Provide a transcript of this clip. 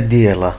direla